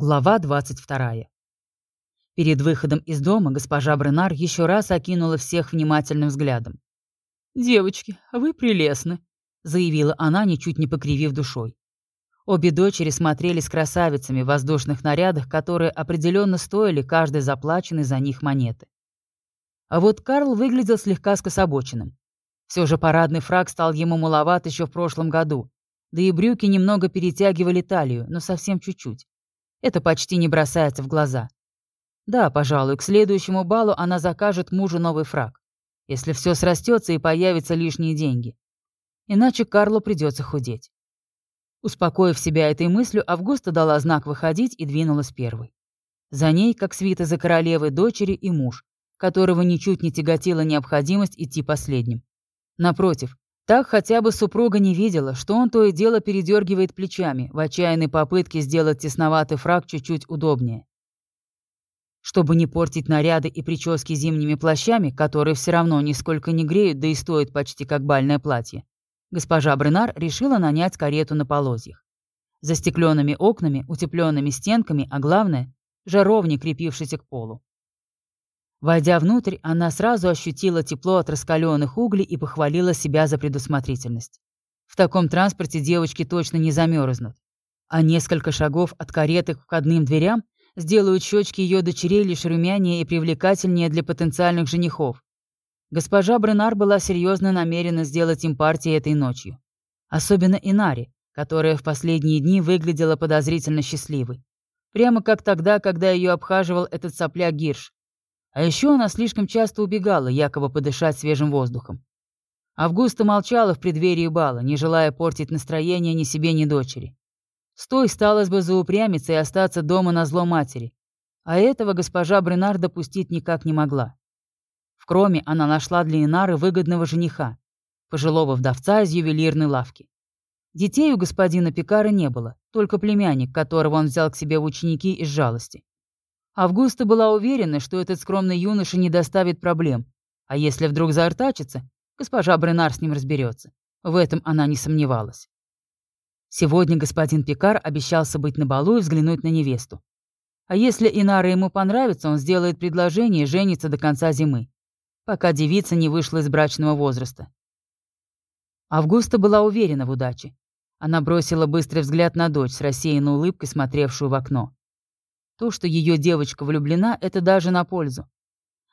Глава 22. Перед выходом из дома госпожа Бренар еще раз окинула всех внимательным взглядом. «Девочки, вы прелестны», — заявила она, ничуть не покривив душой. Обе дочери смотрели с красавицами в воздушных нарядах, которые определенно стоили каждой заплаченной за них монеты. А вот Карл выглядел слегка скособоченным. Все же парадный фраг стал ему маловат еще в прошлом году, да и брюки немного перетягивали талию, но совсем чуть-чуть. Это почти не бросается в глаза. Да, пожалуй, к следующему балу она закажет мужу новый фраг, если все срастется и появятся лишние деньги. Иначе Карлу придется худеть. Успокоив себя этой мыслью, Августа дала знак выходить и двинулась первой. За ней, как свита за королевой, дочери и муж, которого ничуть не тяготила необходимость идти последним. Напротив, так хотя бы супруга не видела, что он то и дело передергивает плечами в отчаянной попытке сделать тесноватый фраг чуть-чуть удобнее. Чтобы не портить наряды и прически зимними плащами, которые все равно нисколько не греют, да и стоят почти как бальное платье, госпожа Бренар решила нанять карету на полозьях. Застекленными окнами, утепленными стенками, а главное — жаровни, крепившейся к полу. Войдя внутрь, она сразу ощутила тепло от раскаленных углей и похвалила себя за предусмотрительность. В таком транспорте девочки точно не замерзнут. А несколько шагов от кареты к входным дверям сделают щечки ее дочерей лишь румянее и привлекательнее для потенциальных женихов. Госпожа Бренар была серьезно намерена сделать им партии этой ночью. Особенно Инари, которая в последние дни выглядела подозрительно счастливой. Прямо как тогда, когда ее обхаживал этот сопляк Гирш. А еще она слишком часто убегала, якобы подышать свежим воздухом. Августа молчала в преддверии бала, не желая портить настроение ни себе, ни дочери. Стой сталось бы заупрямиться и остаться дома на зло матери. А этого госпожа Бренар допустить никак не могла. В кроме она нашла для Инары выгодного жениха, пожилого вдовца из ювелирной лавки. Детей у господина Пикара не было, только племянник, которого он взял к себе в ученики из жалости. Августа была уверена, что этот скромный юноша не доставит проблем. А если вдруг заортачится, госпожа Бренар с ним разберется. В этом она не сомневалась. Сегодня господин Пикар обещался быть на балу и взглянуть на невесту. А если Инара ему понравится, он сделает предложение и женится до конца зимы, пока девица не вышла из брачного возраста. Августа была уверена в удаче. Она бросила быстрый взгляд на дочь с рассеянной улыбкой, смотревшую в окно. То, что ее девочка влюблена, это даже на пользу.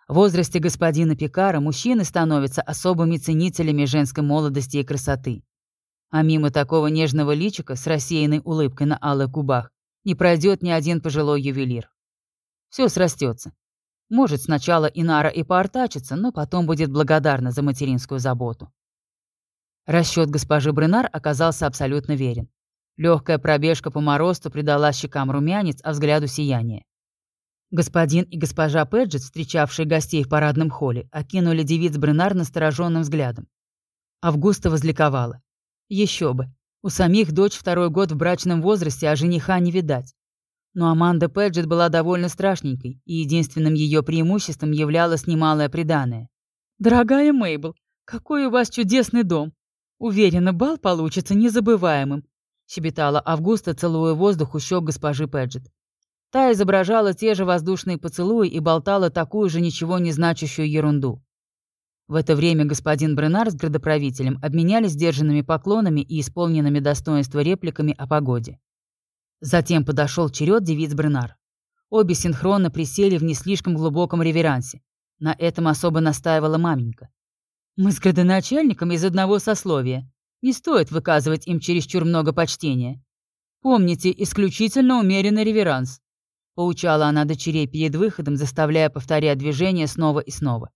В возрасте господина Пикара мужчины становятся особыми ценителями женской молодости и красоты. А мимо такого нежного личика с рассеянной улыбкой на алых губах не пройдет ни один пожилой ювелир. Все срастется. Может, сначала Инара и поортачится, но потом будет благодарна за материнскую заботу. Расчет госпожи Бренар оказался абсолютно верен. Легкая пробежка по морозу придала щекам румянец, а взгляду сияние. Господин и госпожа Педжет, встречавшие гостей в парадном холле, окинули девиц Бренар настороженным взглядом. Августа возликовала. Еще бы. У самих дочь второй год в брачном возрасте, а жениха не видать. Но Аманда Педжет была довольно страшненькой, и единственным ее преимуществом являлось немалое преданное. «Дорогая Мейбл, какой у вас чудесный дом! Уверена, бал получится незабываемым. — щебетала Августа, целуя воздух у щек госпожи Педжет. Та изображала те же воздушные поцелуи и болтала такую же ничего не значащую ерунду. В это время господин Бренар с градоправителем обменялись сдержанными поклонами и исполненными достоинства репликами о погоде. Затем подошел черед девиц Бренар. Обе синхронно присели в не слишком глубоком реверансе. На этом особо настаивала маменька. «Мы с градоначальником из одного сословия. Не стоит выказывать им чересчур много почтения. Помните, исключительно умеренный реверанс. Поучала она дочерей перед выходом, заставляя повторять движения снова и снова.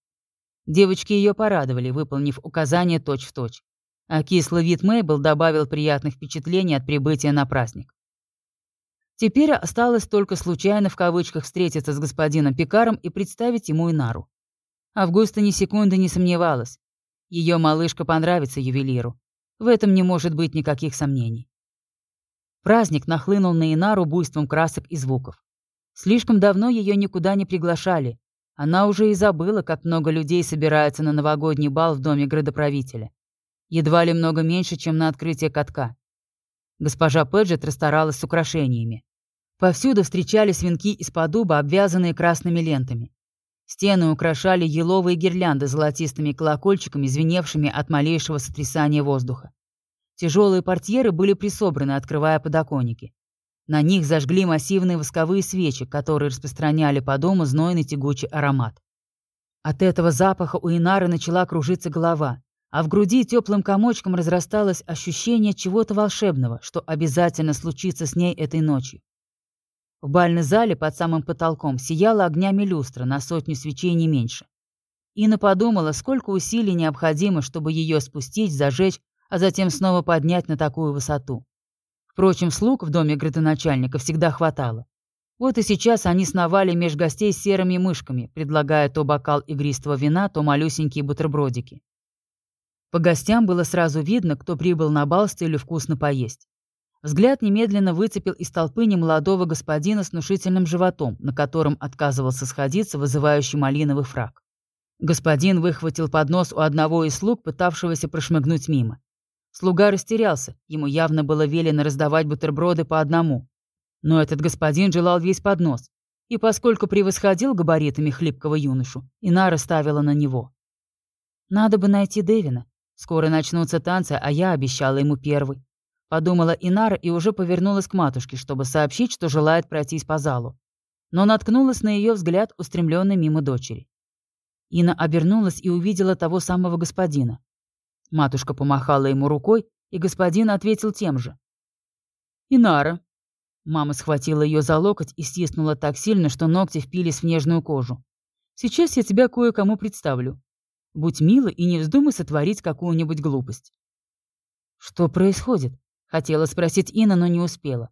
Девочки ее порадовали, выполнив указания точь-в-точь. Точь. А кислый вид Мейбл добавил приятных впечатлений от прибытия на праздник. Теперь осталось только случайно в кавычках встретиться с господином Пикаром и представить ему Инару. Августа ни секунды не сомневалась. Ее малышка понравится ювелиру. В этом не может быть никаких сомнений. Праздник нахлынул на Инару буйством красок и звуков. Слишком давно ее никуда не приглашали. Она уже и забыла, как много людей собирается на новогодний бал в доме градоправителя. Едва ли много меньше, чем на открытие катка. Госпожа Педжет расстаралась с украшениями. Повсюду встречались венки из-под дуба, обвязанные красными лентами. Стены украшали еловые гирлянды с золотистыми колокольчиками, звеневшими от малейшего сотрясания воздуха. Тяжелые портьеры были присобраны, открывая подоконники. На них зажгли массивные восковые свечи, которые распространяли по дому знойный тягучий аромат. От этого запаха у Инары начала кружиться голова, а в груди теплым комочком разрасталось ощущение чего-то волшебного, что обязательно случится с ней этой ночью. В бальной зале под самым потолком сияла огнями люстра на сотню свечей не меньше. Инна подумала, сколько усилий необходимо, чтобы ее спустить, зажечь, а затем снова поднять на такую высоту. Впрочем, слуг в доме градоначальника всегда хватало. Вот и сейчас они сновали меж гостей серыми мышками, предлагая то бокал игристого вина, то малюсенькие бутербродики. По гостям было сразу видно, кто прибыл на бал с целью вкусно поесть. Взгляд немедленно выцепил из толпы немолодого господина с внушительным животом, на котором отказывался сходиться вызывающий малиновый фраг. Господин выхватил поднос у одного из слуг, пытавшегося прошмыгнуть мимо. Слуга растерялся, ему явно было велено раздавать бутерброды по одному. Но этот господин желал весь поднос, и поскольку превосходил габаритами хлипкого юношу, Инара ставила на него. «Надо бы найти Дэвина. Скоро начнутся танцы, а я обещала ему первый. Подумала Инара и уже повернулась к матушке, чтобы сообщить, что желает пройтись по залу. Но наткнулась на ее взгляд, устремленный мимо дочери. Ина обернулась и увидела того самого господина. Матушка помахала ему рукой, и господин ответил тем же. «Инара». Мама схватила ее за локоть и стиснула так сильно, что ногти впились в нежную кожу. «Сейчас я тебя кое-кому представлю. Будь мила и не вздумай сотворить какую-нибудь глупость». «Что происходит?» Хотела спросить Инна, но не успела.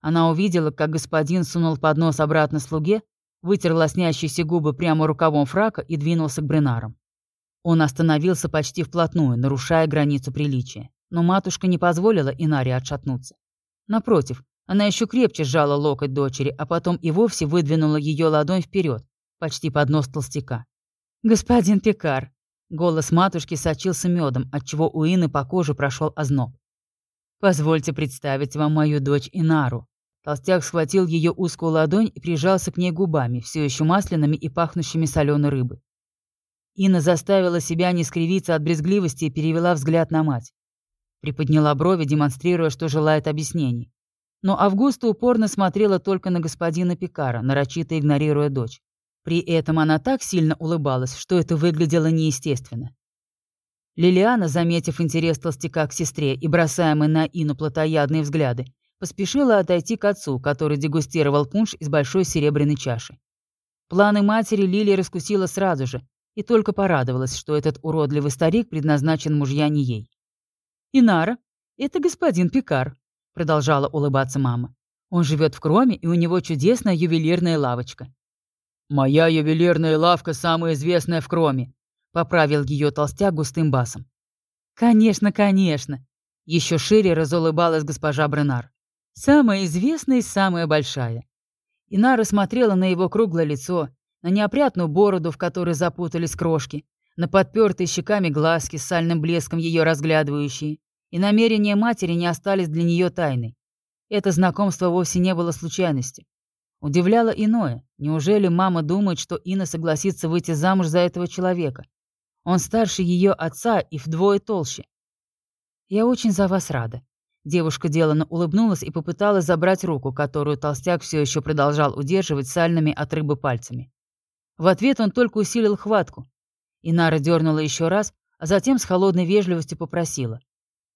Она увидела, как господин сунул поднос обратно слуге, вытер лоснящиеся губы прямо рукавом фрака и двинулся к Бренарам. Он остановился почти вплотную, нарушая границу приличия. Но матушка не позволила Инаре отшатнуться. Напротив, она еще крепче сжала локоть дочери, а потом и вовсе выдвинула ее ладонь вперед, почти под нос толстяка. «Господин Пекар!» Голос матушки сочился медом, отчего у Ины по коже прошел озноб. Позвольте представить вам мою дочь Инару». Толстяк схватил ее узкую ладонь и прижался к ней губами, все еще масляными и пахнущими соленой рыбой. Инна заставила себя не скривиться от брезгливости и перевела взгляд на мать. Приподняла брови, демонстрируя, что желает объяснений. Но Августа упорно смотрела только на господина Пикара, нарочито игнорируя дочь. При этом она так сильно улыбалась, что это выглядело неестественно. Лилиана, заметив интерес толстяка к сестре и бросаемый на Ину плотоядные взгляды, поспешила отойти к отцу, который дегустировал пунш из большой серебряной чаши. Планы матери Лили раскусила сразу же и только порадовалась, что этот уродливый старик предназначен мужья не ей. «Инара, это господин Пикар», — продолжала улыбаться мама. «Он живет в Кроме, и у него чудесная ювелирная лавочка». «Моя ювелирная лавка самая известная в Кроме», Поправил ее толстяк густым басом. «Конечно, конечно!» Еще шире разулыбалась госпожа Бренар. «Самая известная и самая большая». Инара смотрела на его круглое лицо, на неопрятную бороду, в которой запутались крошки, на подпертые щеками глазки с сальным блеском ее разглядывающие, и намерения матери не остались для нее тайной. Это знакомство вовсе не было случайностью. Удивляло иное. Неужели мама думает, что Инна согласится выйти замуж за этого человека? Он старше ее отца и вдвое толще. «Я очень за вас рада». Девушка деланно улыбнулась и попыталась забрать руку, которую толстяк все еще продолжал удерживать сальными от рыбы пальцами. В ответ он только усилил хватку. Инара дернула еще раз, а затем с холодной вежливостью попросила.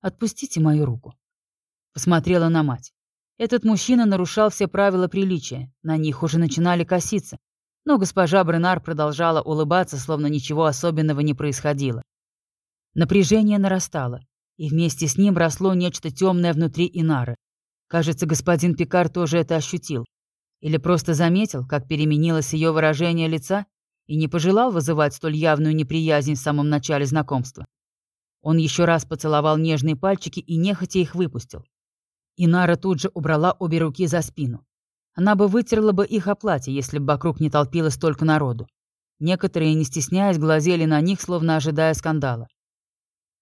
«Отпустите мою руку». Посмотрела на мать. Этот мужчина нарушал все правила приличия, на них уже начинали коситься. Но госпожа Бренар продолжала улыбаться, словно ничего особенного не происходило. Напряжение нарастало, и вместе с ним росло нечто темное внутри Инары. Кажется, господин Пикар тоже это ощутил. Или просто заметил, как переменилось ее выражение лица, и не пожелал вызывать столь явную неприязнь в самом начале знакомства. Он еще раз поцеловал нежные пальчики и нехотя их выпустил. Инара тут же убрала обе руки за спину. Она бы вытерла бы их о платье, если бы вокруг не толпилось столько народу. Некоторые, не стесняясь, глазели на них, словно ожидая скандала.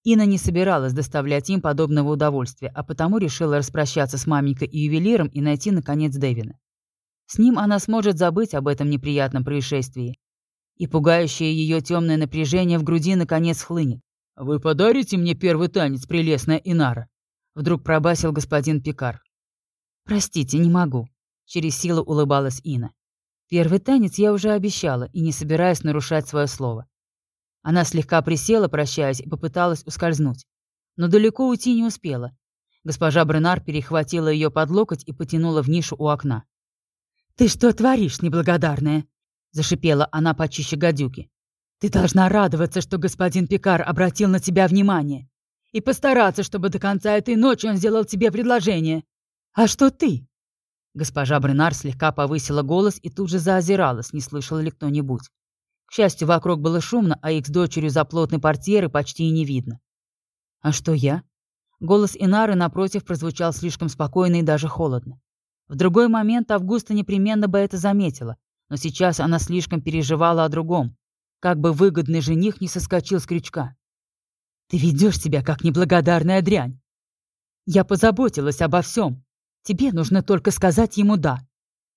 Инна не собиралась доставлять им подобного удовольствия, а потому решила распрощаться с маменькой и ювелиром и найти, наконец, Дэвина. С ним она сможет забыть об этом неприятном происшествии. И пугающее ее темное напряжение в груди наконец хлынет. «Вы подарите мне первый танец, прелестная Инара?» Вдруг пробасил господин Пикар. «Простите, не могу», — через силу улыбалась Ина. «Первый танец я уже обещала и не собираюсь нарушать свое слово». Она слегка присела, прощаясь, и попыталась ускользнуть. Но далеко уйти не успела. Госпожа Бренар перехватила ее под локоть и потянула в нишу у окна. «Ты что творишь, неблагодарная?» — зашипела она почище гадюки. «Ты должна радоваться, что господин Пикар обратил на тебя внимание, и постараться, чтобы до конца этой ночи он сделал тебе предложение. А что ты?» Госпожа Бренар слегка повысила голос и тут же заозиралась, не слышал ли кто-нибудь. К счастью, вокруг было шумно, а их с дочерью за плотной портьеры почти и не видно. «А что я?» Голос Инары, напротив, прозвучал слишком спокойно и даже холодно. В другой момент Августа непременно бы это заметила, но сейчас она слишком переживала о другом, как бы выгодный жених не соскочил с крючка. «Ты ведешь себя, как неблагодарная дрянь. Я позаботилась обо всем. Тебе нужно только сказать ему «да».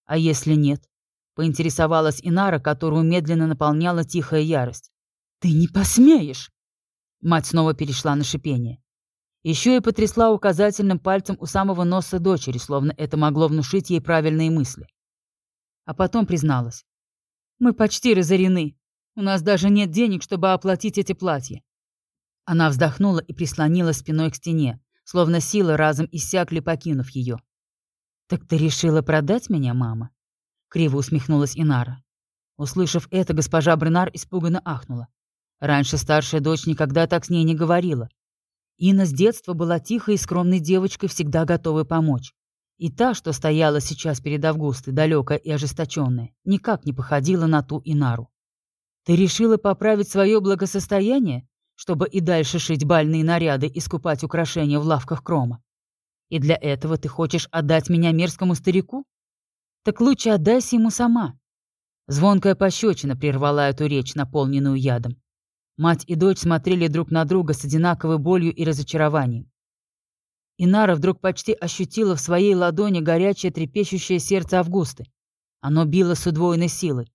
А если нет?» Поинтересовалась Инара, которую медленно наполняла тихая ярость. «Ты не посмеешь!» Мать снова перешла на шипение. Еще и потрясла указательным пальцем у самого носа дочери, словно это могло внушить ей правильные мысли. А потом призналась. «Мы почти разорены. У нас даже нет денег, чтобы оплатить эти платья». Она вздохнула и прислонила спиной к стене, словно силы разом иссякли, покинув ее. «Так ты решила продать меня, мама?» Криво усмехнулась Инара. Услышав это, госпожа Бренар испуганно ахнула. Раньше старшая дочь никогда так с ней не говорила. Инна с детства была тихой и скромной девочкой, всегда готовой помочь. И та, что стояла сейчас перед Августой, далекая и ожесточенная, никак не походила на ту Инару. «Ты решила поправить свое благосостояние, чтобы и дальше шить бальные наряды и скупать украшения в лавках Крома? И для этого ты хочешь отдать меня мерзкому старику? Так лучше отдайся ему сама». Звонкая пощечина прервала эту речь, наполненную ядом. Мать и дочь смотрели друг на друга с одинаковой болью и разочарованием. Инара вдруг почти ощутила в своей ладони горячее трепещущее сердце Августы. Оно било с удвоенной силой.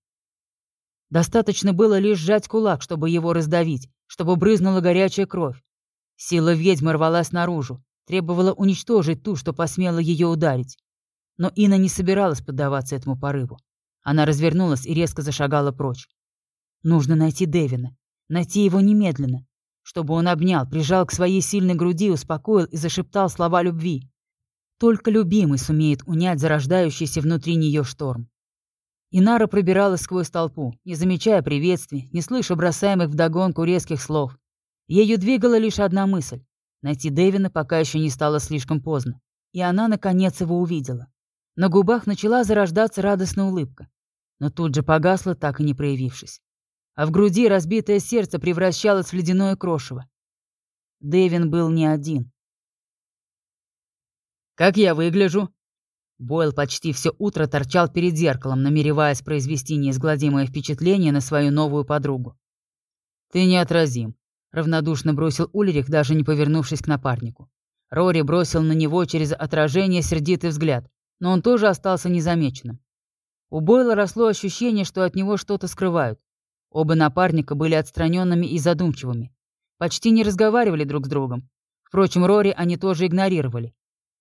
Достаточно было лишь сжать кулак, чтобы его раздавить, чтобы брызнула горячая кровь. Сила ведьмы рвалась наружу, требовала уничтожить ту, что посмела ее ударить. Но Инна не собиралась поддаваться этому порыву. Она развернулась и резко зашагала прочь. Нужно найти Дэвина. Найти его немедленно, чтобы он обнял, прижал к своей сильной груди, успокоил и зашептал слова любви. Только любимый сумеет унять зарождающийся внутри нее шторм. Инара пробиралась сквозь толпу, не замечая приветствий, не слыша бросаемых вдогонку резких слов. Ею двигала лишь одна мысль — найти Дэвина, пока еще не стало слишком поздно. И она, наконец, его увидела. На губах начала зарождаться радостная улыбка, но тут же погасла, так и не проявившись а в груди разбитое сердце превращалось в ледяное крошево. Дэвин был не один. «Как я выгляжу?» Бойл почти все утро торчал перед зеркалом, намереваясь произвести неизгладимое впечатление на свою новую подругу. «Ты неотразим», — равнодушно бросил Ульрих, даже не повернувшись к напарнику. Рори бросил на него через отражение сердитый взгляд, но он тоже остался незамеченным. У Бойла росло ощущение, что от него что-то скрывают. Оба напарника были отстраненными и задумчивыми. Почти не разговаривали друг с другом. Впрочем, Рори они тоже игнорировали.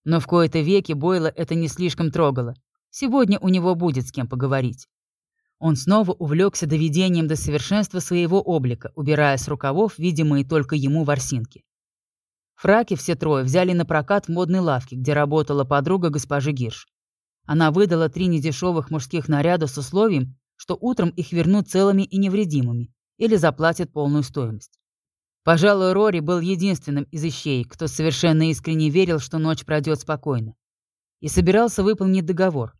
Но в кои-то веки Бойла это не слишком трогало. Сегодня у него будет с кем поговорить. Он снова увлекся доведением до совершенства своего облика, убирая с рукавов видимые только ему ворсинки. Фраки все трое взяли на прокат в модной лавке, где работала подруга госпожи Гирш. Она выдала три недешевых мужских наряда с условием, что утром их вернут целыми и невредимыми или заплатят полную стоимость. Пожалуй, Рори был единственным из ищей, кто совершенно искренне верил, что ночь пройдет спокойно. И собирался выполнить договор.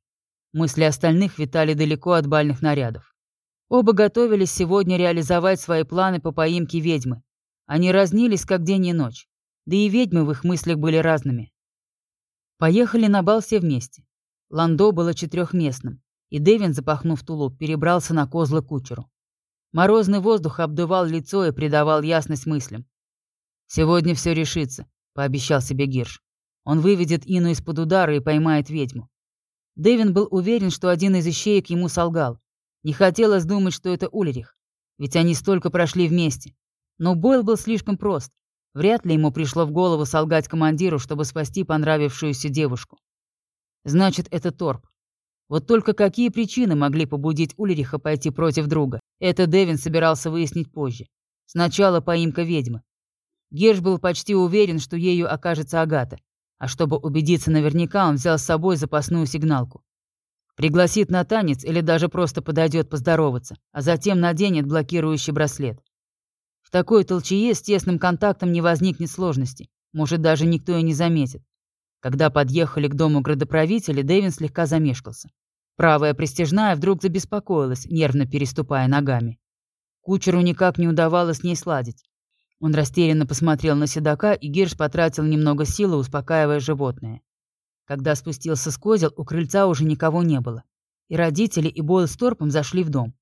Мысли остальных витали далеко от бальных нарядов. Оба готовились сегодня реализовать свои планы по поимке ведьмы. Они разнились, как день и ночь. Да и ведьмы в их мыслях были разными. Поехали на бал все вместе. Ландо было четырехместным и Дэвин, запахнув тулуп, перебрался на козлы кучеру. Морозный воздух обдувал лицо и придавал ясность мыслям. «Сегодня все решится», — пообещал себе Гирш. «Он выведет Ину из-под удара и поймает ведьму. Дэвин был уверен, что один из ищеек ему солгал. Не хотелось думать, что это Ульрих, ведь они столько прошли вместе. Но Бойл был слишком прост. Вряд ли ему пришло в голову солгать командиру, чтобы спасти понравившуюся девушку. Значит, это Торп. Вот только какие причины могли побудить Ульриха пойти против друга? Это Дэвин собирался выяснить позже. Сначала поимка ведьмы. Герш был почти уверен, что ею окажется Агата. А чтобы убедиться наверняка, он взял с собой запасную сигналку. Пригласит на танец или даже просто подойдет поздороваться, а затем наденет блокирующий браслет. В такой толчее с тесным контактом не возникнет сложности. Может, даже никто и не заметит. Когда подъехали к дому градоправителя, Дэвин слегка замешкался. Правая пристежная вдруг забеспокоилась, нервно переступая ногами. Кучеру никак не удавалось с ней сладить. Он растерянно посмотрел на седока, и Гирш потратил немного силы, успокаивая животное. Когда спустился с козел, у крыльца уже никого не было. И родители, и Бойл с Торпом зашли в дом.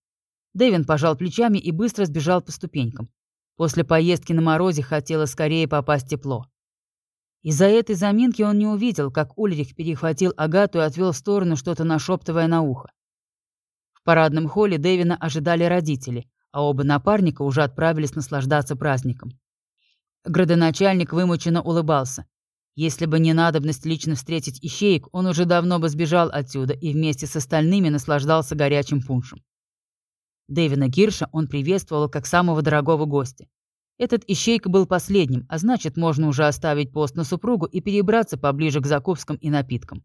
Дэвин пожал плечами и быстро сбежал по ступенькам. После поездки на морозе хотелось скорее попасть тепло. Из-за этой заминки он не увидел, как Ульрих перехватил Агату и отвел в сторону, что-то нашептывая на ухо. В парадном холле Дэвина ожидали родители, а оба напарника уже отправились наслаждаться праздником. Градоначальник вымученно улыбался. Если бы не надобность лично встретить ищеек, он уже давно бы сбежал отсюда и вместе с остальными наслаждался горячим пуншем. Дэвина Гирша он приветствовал как самого дорогого гостя. Этот ищейка был последним, а значит, можно уже оставить пост на супругу и перебраться поближе к закускам и напиткам.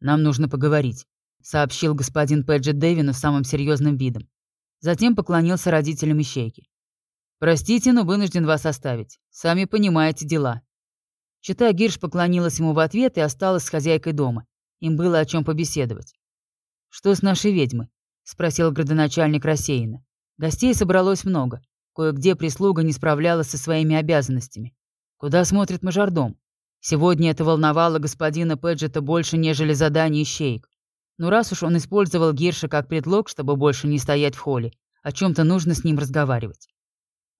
«Нам нужно поговорить», — сообщил господин Пэджет Дэвину самым серьезным видом. Затем поклонился родителям ищейки. «Простите, но вынужден вас оставить. Сами понимаете дела». Чита Гирш поклонилась ему в ответ и осталась с хозяйкой дома. Им было о чем побеседовать. «Что с нашей ведьмой?» — спросил градоначальник рассеянно. Гостей собралось много. Кое-где прислуга не справлялась со своими обязанностями. Куда смотрит мажордом? Сегодня это волновало господина Пэджета больше, нежели задание ищейк. Но раз уж он использовал Гирша как предлог, чтобы больше не стоять в холле, о чем то нужно с ним разговаривать.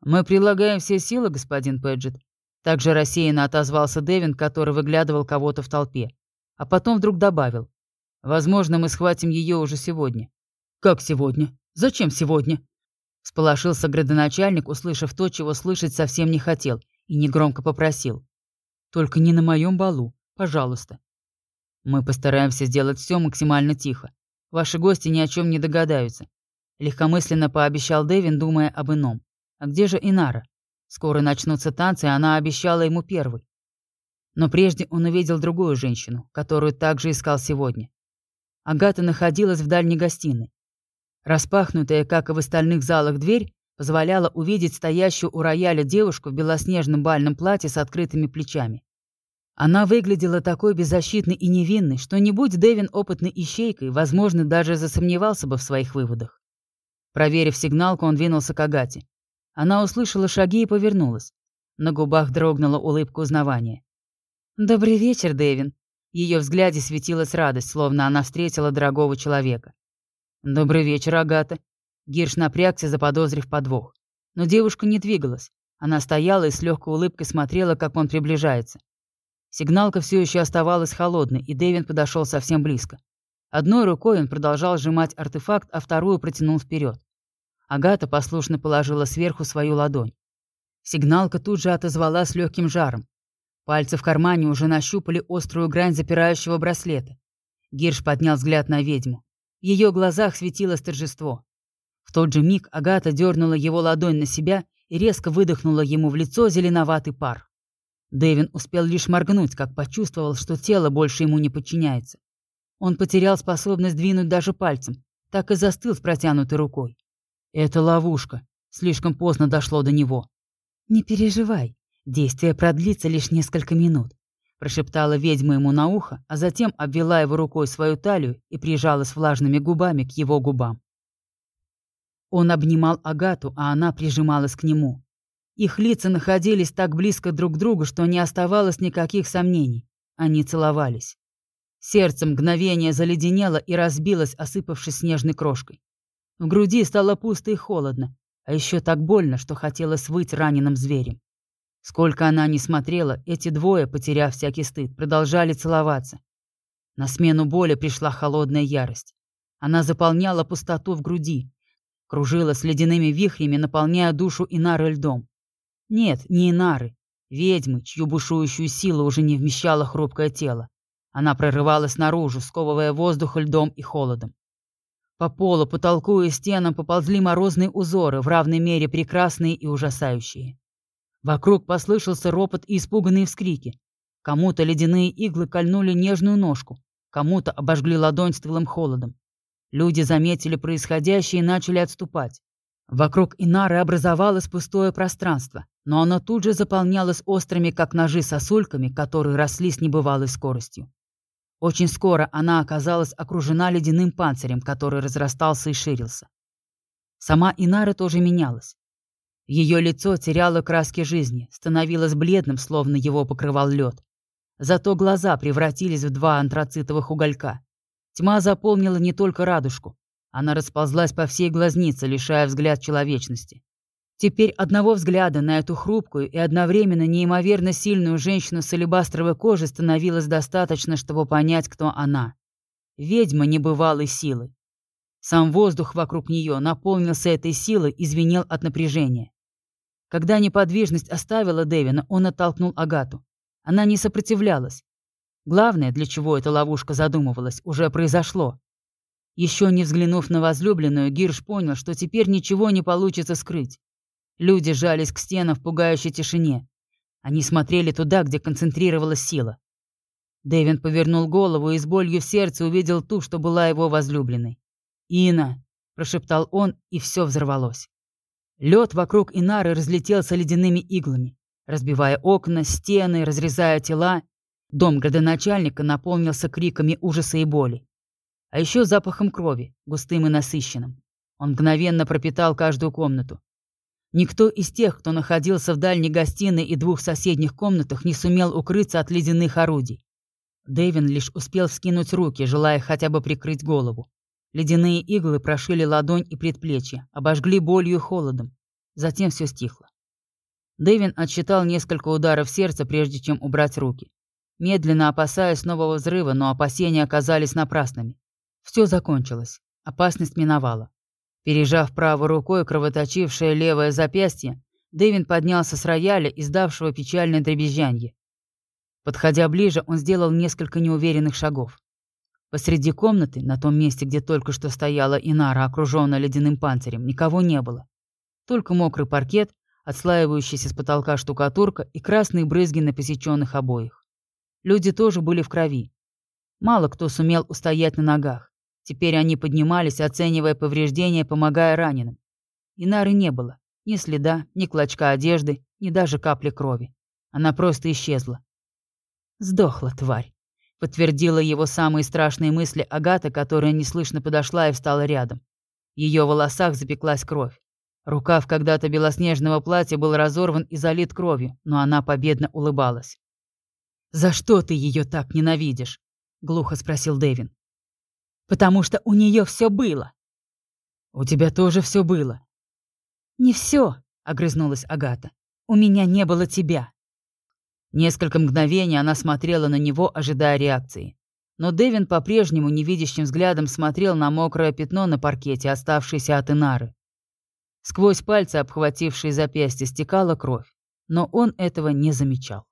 «Мы прилагаем все силы, господин Пэджет», также рассеянно отозвался Дэвин, который выглядывал кого-то в толпе. А потом вдруг добавил. «Возможно, мы схватим ее уже сегодня». «Как сегодня? Зачем сегодня?» Всполошился градоначальник, услышав то, чего слышать совсем не хотел, и негромко попросил. «Только не на моем балу, пожалуйста». Мы постараемся сделать все максимально тихо. Ваши гости ни о чем не догадаются. Легкомысленно пообещал Дэвин, думая об ином. А где же Инара? Скоро начнутся танцы, и она обещала ему первый. Но прежде он увидел другую женщину, которую также искал сегодня. Агата находилась в дальней гостиной. Распахнутая, как и в остальных залах, дверь позволяла увидеть стоящую у рояля девушку в белоснежном бальном платье с открытыми плечами. Она выглядела такой беззащитной и невинной, что не будь Дэвин опытной ищейкой, возможно, даже засомневался бы в своих выводах. Проверив сигналку, он двинулся к Агате. Она услышала шаги и повернулась. На губах дрогнула улыбка узнавания. «Добрый вечер, Дэвин». Ее взгляде светилась радость, словно она встретила дорогого человека. «Добрый вечер, Агата». Гирш напрягся, заподозрив подвох. Но девушка не двигалась. Она стояла и с легкой улыбкой смотрела, как он приближается. Сигналка все еще оставалась холодной, и Дэвин подошел совсем близко. Одной рукой он продолжал сжимать артефакт, а вторую протянул вперед. Агата послушно положила сверху свою ладонь. Сигналка тут же отозвалась легким жаром. Пальцы в кармане уже нащупали острую грань запирающего браслета. Гирш поднял взгляд на ведьму. В ее глазах светилось торжество. В тот же миг Агата дернула его ладонь на себя и резко выдохнула ему в лицо зеленоватый пар. Дэвин успел лишь моргнуть, как почувствовал, что тело больше ему не подчиняется. Он потерял способность двинуть даже пальцем, так и застыл с протянутой рукой. Это ловушка. Слишком поздно дошло до него. «Не переживай, действие продлится лишь несколько минут», прошептала ведьма ему на ухо, а затем обвела его рукой свою талию и прижалась влажными губами к его губам. Он обнимал Агату, а она прижималась к нему. Их лица находились так близко друг к другу, что не оставалось никаких сомнений. Они целовались. Сердце мгновение заледенело и разбилось, осыпавшись снежной крошкой. В груди стало пусто и холодно, а еще так больно, что хотелось выть раненым зверем. Сколько она ни смотрела, эти двое, потеряв всякий стыд, продолжали целоваться. На смену боли пришла холодная ярость. Она заполняла пустоту в груди, кружила с ледяными вихрями, наполняя душу Инары льдом. Нет, не Инары, ведьмы, чью бушующую силу уже не вмещало хрупкое тело. Она прорывалась наружу, сковывая воздух льдом и холодом. По полу, потолку и стенам поползли морозные узоры, в равной мере прекрасные и ужасающие. Вокруг послышался ропот и испуганные вскрики. Кому-то ледяные иглы кольнули нежную ножку, кому-то обожгли ладонь стылым холодом. Люди заметили происходящее и начали отступать. Вокруг Инары образовалось пустое пространство, но оно тут же заполнялось острыми, как ножи, сосульками, которые росли с небывалой скоростью. Очень скоро она оказалась окружена ледяным панцирем, который разрастался и ширился. Сама Инара тоже менялась. Ее лицо теряло краски жизни, становилось бледным, словно его покрывал лед. Зато глаза превратились в два антрацитовых уголька. Тьма заполнила не только радужку. Она расползлась по всей глазнице, лишая взгляд человечности. Теперь одного взгляда на эту хрупкую и одновременно неимоверно сильную женщину с алебастровой кожей становилось достаточно, чтобы понять, кто она. Ведьма небывалой силы. Сам воздух вокруг нее наполнился этой силой и звенел от напряжения. Когда неподвижность оставила Дэвина, он оттолкнул Агату. Она не сопротивлялась, Главное, для чего эта ловушка задумывалась, уже произошло. Еще не взглянув на возлюбленную, Гирш понял, что теперь ничего не получится скрыть. Люди жались к стенам в пугающей тишине. Они смотрели туда, где концентрировалась сила. Дэвин повернул голову и с болью в сердце увидел ту, что была его возлюбленной. «Ина!» – прошептал он, и все взорвалось. Лед вокруг Инары разлетелся ледяными иглами, разбивая окна, стены, разрезая тела Дом градоначальника наполнился криками ужаса и боли. А еще запахом крови, густым и насыщенным. Он мгновенно пропитал каждую комнату. Никто из тех, кто находился в дальней гостиной и двух соседних комнатах, не сумел укрыться от ледяных орудий. Дэвин лишь успел вскинуть руки, желая хотя бы прикрыть голову. Ледяные иглы прошили ладонь и предплечье, обожгли болью и холодом. Затем все стихло. Дэвин отсчитал несколько ударов сердца, прежде чем убрать руки медленно опасаясь нового взрыва, но опасения оказались напрасными. Все закончилось. Опасность миновала. Пережав правой рукой кровоточившее левое запястье, Дэвин поднялся с рояля, издавшего печальное дребезжанье. Подходя ближе, он сделал несколько неуверенных шагов. Посреди комнаты, на том месте, где только что стояла Инара, окруженная ледяным панцирем, никого не было. Только мокрый паркет, отслаивающийся с потолка штукатурка и красные брызги на посеченных обоих. Люди тоже были в крови. Мало кто сумел устоять на ногах. Теперь они поднимались, оценивая повреждения, помогая раненым. Инары не было. Ни следа, ни клочка одежды, ни даже капли крови. Она просто исчезла. «Сдохла, тварь», — подтвердила его самые страшные мысли Агата, которая неслышно подошла и встала рядом. В ее волосах запеклась кровь. Рукав когда-то белоснежного платья был разорван и залит кровью, но она победно улыбалась. «За что ты ее так ненавидишь?» — глухо спросил Дэвин. «Потому что у нее все было». «У тебя тоже все было». «Не все», — огрызнулась Агата. «У меня не было тебя». Несколько мгновений она смотрела на него, ожидая реакции. Но Дэвин по-прежнему невидящим взглядом смотрел на мокрое пятно на паркете, оставшееся от Инары. Сквозь пальцы, обхватившие запястье, стекала кровь, но он этого не замечал.